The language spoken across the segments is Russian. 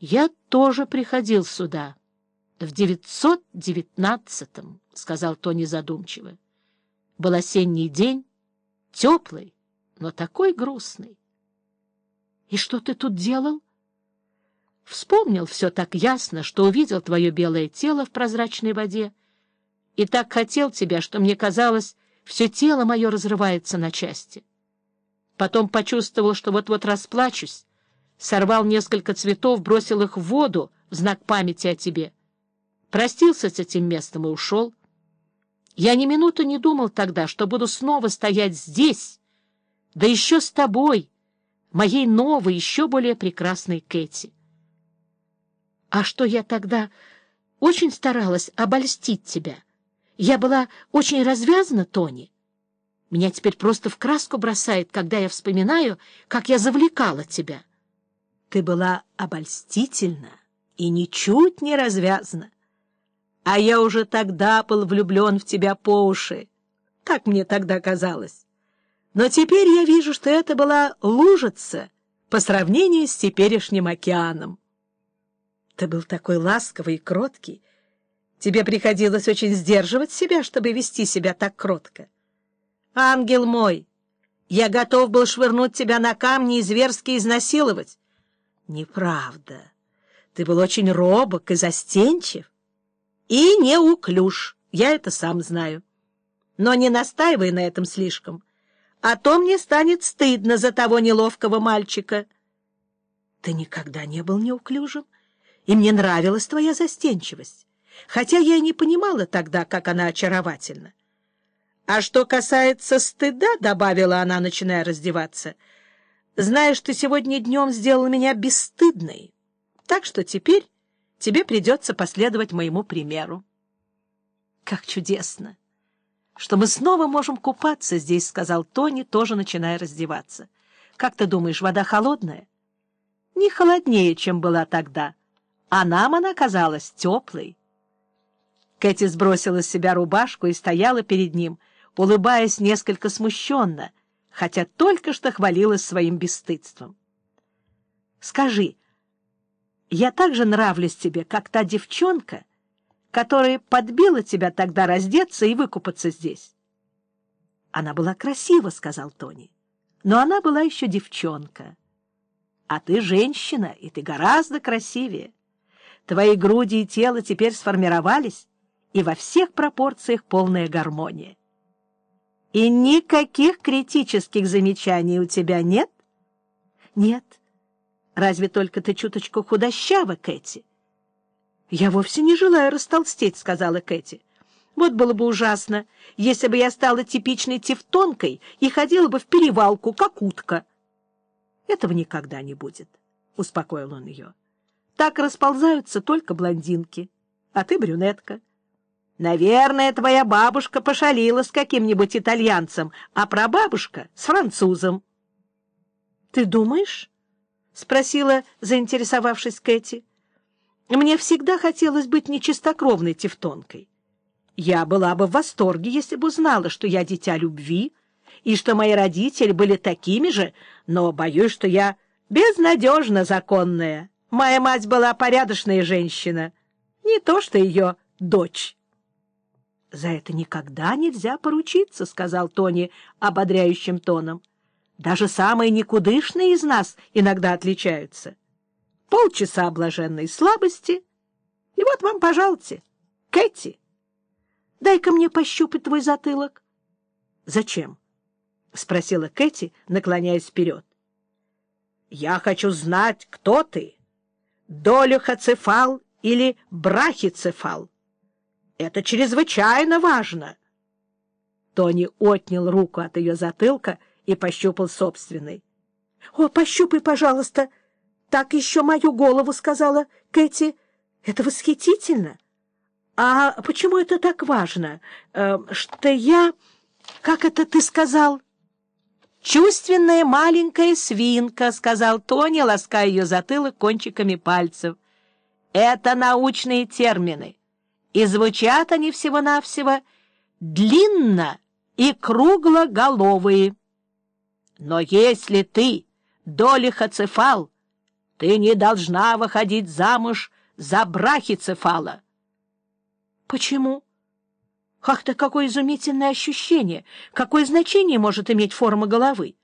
Я тоже приходил сюда. В девятьсот девятнадцатом, — сказал Тони задумчиво. Был осенний день, теплый, но такой грустный. — И что ты тут делал? Вспомнил все так ясно, что увидел твое белое тело в прозрачной воде, и так хотел тебя, что мне казалось, все тело мое разрывается на части. Потом почувствовал, что вот-вот расплачусь, сорвал несколько цветов, бросил их в воду в знак памяти о тебе. Простился с этим местом и ушел. Я ни минуту не думал тогда, что буду снова стоять здесь, да еще с тобой, моей новой, еще более прекрасной Кэти. А что я тогда очень старалась обольстить тебя? Я была очень развязана, Тони. Меня теперь просто в краску бросает, когда я вспоминаю, как я завлекала тебя. Ты была обольстительна и ничуть не развязана. А я уже тогда был влюблен в тебя по уши. Так мне тогда казалось. Но теперь я вижу, что это была лужица по сравнению с теперешним океаном. Ты был такой ласковый и кроткий. Тебе приходилось очень сдерживать себя, чтобы вести себя так кротко. Ангел мой, я готов был швырнуть тебя на камни и зверски изнасиловать. Неправда. Ты был очень робок и застенчив. И неуклюж, я это сам знаю. Но не настаивай на этом слишком, а то мне станет стыдно за того неловкого мальчика. Ты никогда не был неуклюжим, и мне нравилась твоя застенчивость, хотя я и не понимала тогда, как она очаровательна. А что касается стыда, — добавила она, начиная раздеваться, — знаешь, ты сегодня днем сделал меня бесстыдной, так что теперь тебе придется последовать моему примеру. Как чудесно! что мы снова можем купаться здесь, — сказал Тони, тоже начиная раздеваться. — Как ты думаешь, вода холодная? — Не холоднее, чем была тогда, а нам она казалась теплой. Кэти сбросила с себя рубашку и стояла перед ним, улыбаясь несколько смущенно, хотя только что хвалилась своим бесстыдством. — Скажи, я так же нравлюсь тебе, как та девчонка, которая подбила тебя тогда раздеться и выкупаться здесь? — Она была красива, — сказал Тони, — но она была еще девчонка. А ты женщина, и ты гораздо красивее. Твои груди и тело теперь сформировались, и во всех пропорциях полная гармония. И никаких критических замечаний у тебя нет? Нет. Разве только ты чуточку худощава, Кэти. Я вовсе не желаю растолстеть, сказала Кэти. Вот было бы ужасно, если бы я стала типичной тевтонкой и ходила бы в перевалку, как утка. Этого никогда не будет, успокоил он ее. Так расползаются только блондинки, а ты брюнетка. Наверное, твоя бабушка пошалила с каким-нибудь итальянцем, а прабабушка — с французом. — Ты думаешь? — спросила, заинтересовавшись Кэти. — Мне всегда хотелось быть нечистокровной тевтонкой. Я была бы в восторге, если бы узнала, что я дитя любви, и что мои родители были такими же, но боюсь, что я безнадежно законная. Моя мать была порядочная женщина, не то что ее дочь. — За это никогда нельзя поручиться, — сказал Тони ободряющим тоном. — Даже самые никудышные из нас иногда отличаются. Полчаса блаженной слабости, и вот вам, пожалуйте, Кэти, дай-ка мне пощупать твой затылок. — Зачем? — спросила Кэти, наклоняясь вперед. — Я хочу знать, кто ты, долюхоцефал или брахицефал. Это чрезвычайно важно. Тони отнял руку от ее затылка и пощупал собственный. — О, пощупай, пожалуйста. Так еще мою голову, — сказала Кэти. — Это восхитительно. А почему это так важно? Э, что я... Как это ты сказал? — Чувственная маленькая свинка, — сказал Тони, лаская ее затылок кончиками пальцев. — Это научные термины и звучат они всего-навсего длинно и круглоголовые. Но если ты, долихоцефал, Ты не должна выходить замуж за брахицефала. — Почему? Ах ты, какое изумительное ощущение! Какое значение может иметь форма головы?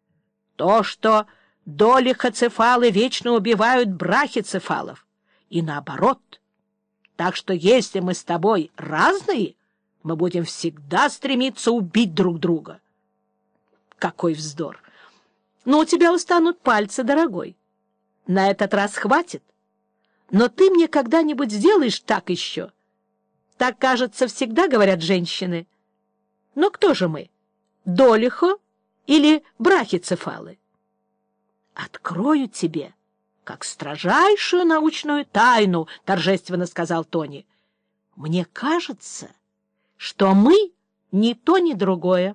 — То, что долихоцефалы вечно убивают брахицефалов, и наоборот. Так что если мы с тобой разные, мы будем всегда стремиться убить друг друга. Какой вздор! Но у тебя устанут пальцы, дорогой. На этот раз хватит. Но ты мне когда-нибудь сделаешь так еще? Так, кажется, всегда говорят женщины. Но кто же мы? Долихо или брахицефалы? Открою тебе, как строжайшую научную тайну, — торжественно сказал Тони. Мне кажется, что мы ни то, ни другое.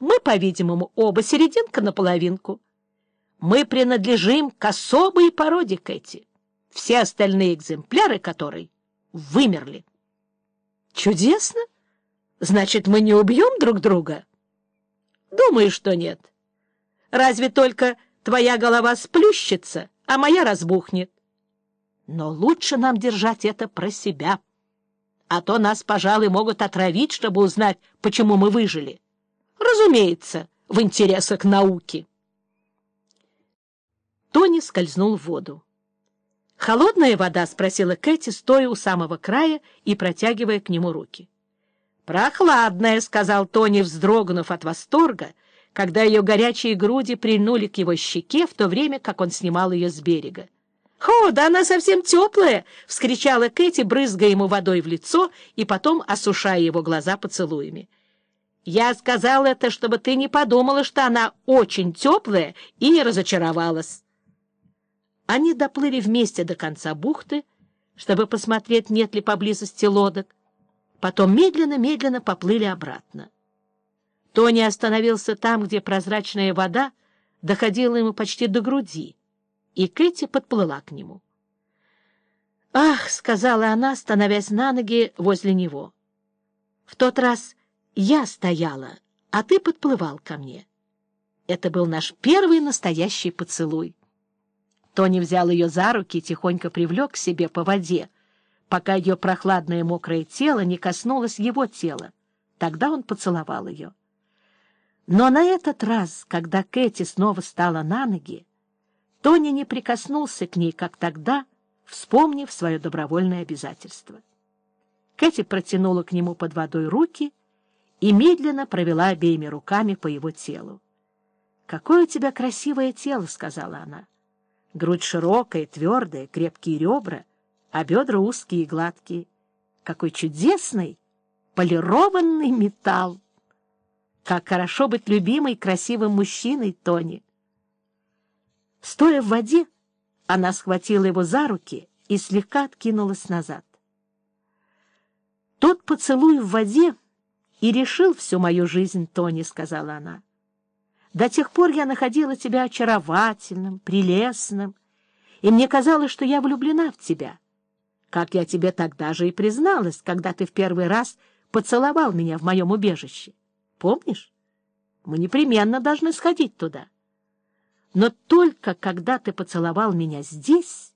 Мы, по-видимому, оба серединка на половинку. Мы принадлежим к особой породе Кэти, все остальные экземпляры которой вымерли. Чудесно! Значит, мы не убьем друг друга? Думаю, что нет. Разве только твоя голова сплющится, а моя разбухнет. Но лучше нам держать это про себя. А то нас, пожалуй, могут отравить, чтобы узнать, почему мы выжили. Разумеется, в интересах науки. Тони скользнул в воду. «Холодная вода?» — спросила Кэти, стоя у самого края и протягивая к нему руки. «Прохладная», — сказал Тони, вздрогнув от восторга, когда ее горячие груди прильнули к его щеке, в то время как он снимал ее с берега. «О, да она совсем теплая!» — вскричала Кэти, брызгая ему водой в лицо и потом осушая его глаза поцелуями. «Я сказал это, чтобы ты не подумала, что она очень теплая и не разочаровалась». Они доплыли вместе до конца бухты, чтобы посмотреть, нет ли поблизости лодок. Потом медленно-медленно поплыли обратно. Тони остановился там, где прозрачная вода доходила ему почти до груди, и Кэти подплыла к нему. «Ах!» — сказала она, становясь на ноги возле него. «В тот раз я стояла, а ты подплывал ко мне. Это был наш первый настоящий поцелуй. Тони взял ее за руки и тихонько привлек к себе по воде, пока ее прохладное мокрое тело не коснулось его тела. Тогда он поцеловал ее. Но на этот раз, когда Кэти снова стала на ноги, Тони не прикоснулся к ней, как тогда, вспомнив свое добровольное обязательство. Кэти протянула к нему под водой руки и медленно провела обеими руками по его телу. «Какое у тебя красивое тело!» — сказала она. Грудь широкая, твердая, крепкие ребра, а бедра узкие и гладкие. Какой чудесный полированный металл! Как хорошо быть любимой красивым мужчиной, Тони! Стоя в воде, она схватила его за руки и слегка откинулась назад. «Тот поцелуй в воде и решил всю мою жизнь, Тони», — сказала она. До тех пор я находила тебя очаровательным, прелестным, и мне казалось, что я влюблена в тебя. Как я тебе тогда же и призналась, когда ты в первый раз поцеловал меня в моем убежище. Помнишь? Мы непременно должны сходить туда. Но только когда ты поцеловал меня здесь,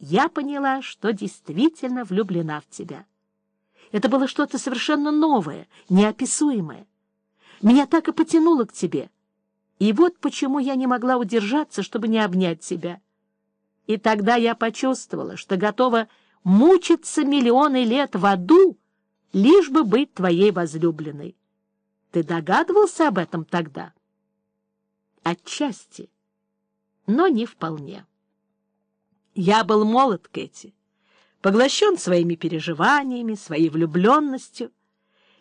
я поняла, что действительно влюблена в тебя. Это было что-то совершенно новое, неописуемое. Меня так и потянуло к тебе — и вот почему я не могла удержаться, чтобы не обнять тебя. И тогда я почувствовала, что готова мучиться миллионы лет в аду, лишь бы быть твоей возлюбленной. Ты догадывался об этом тогда? Отчасти, но не вполне. Я был молод, Кэти, поглощен своими переживаниями, своей влюбленностью.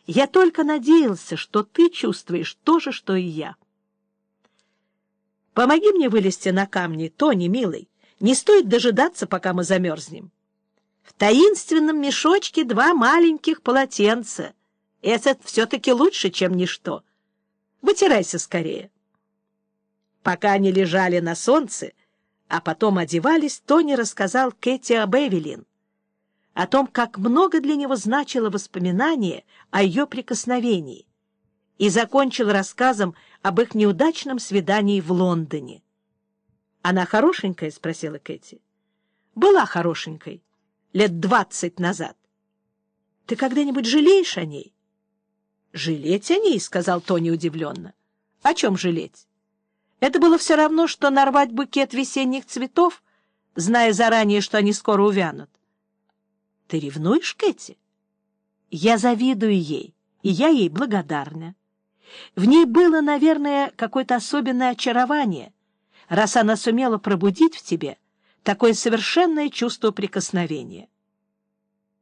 Я только надеялся, что ты чувствуешь то же, что и я. Помоги мне вылезти на камни, Тони, милый. Не стоит дожидаться, пока мы замерзнем. В таинственном мешочке два маленьких полотенца. Это все-таки лучше, чем ничто. Вытирайся скорее. Пока они лежали на солнце, а потом одевались, Тони рассказал Кэти об Эвелин, о том, как много для него значило воспоминание о ее прикосновении, и закончил рассказом об их неудачном свидании в Лондоне. Она хорошенькая? — спросила Кэти. — Была хорошенькой. Лет двадцать назад. Ты когда-нибудь жалеешь о ней? — Жалеть о ней? — сказал Тони удивленно. — О чем жалеть? Это было все равно, что нарвать букет весенних цветов, зная заранее, что они скоро увянут. — Ты ревнуешь, Кэти? — Я завидую ей, и я ей благодарна. В ней было, наверное, какое-то особенное очарование, раз она сумела пробудить в тебе такое совершенное чувство прикосновения.